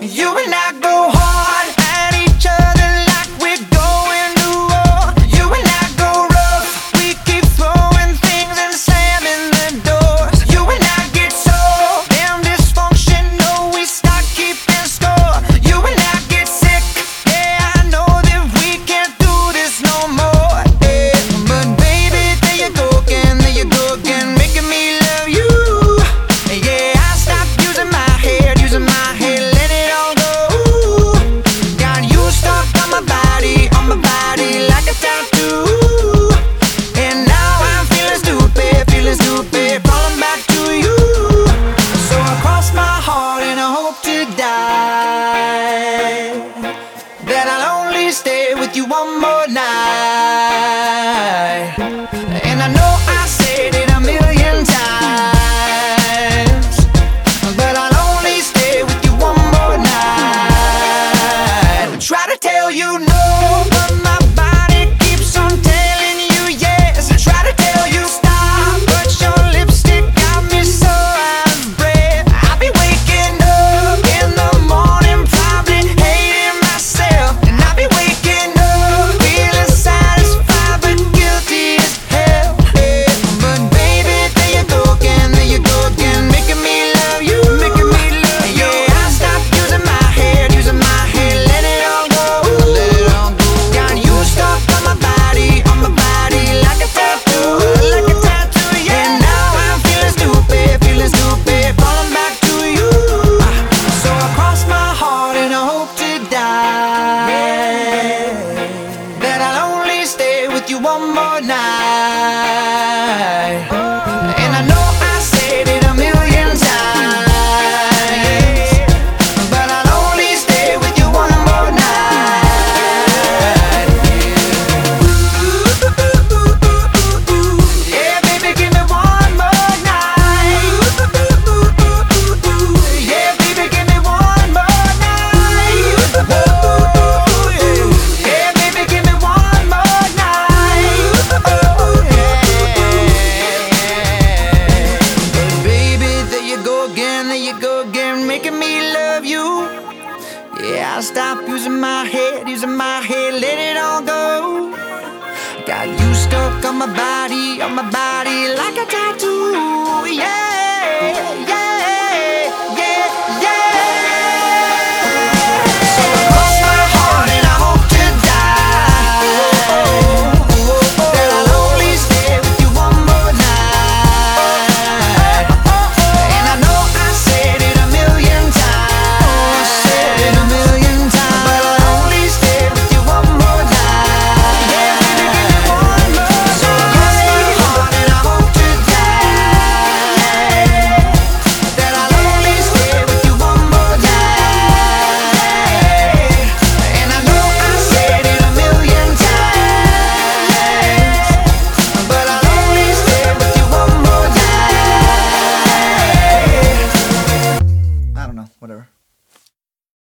You and I go home. no love you. Yeah, I stop using my head, using my head, let it all go. Got you stuck on my body, on my body like a tattoo. Yeah, yeah.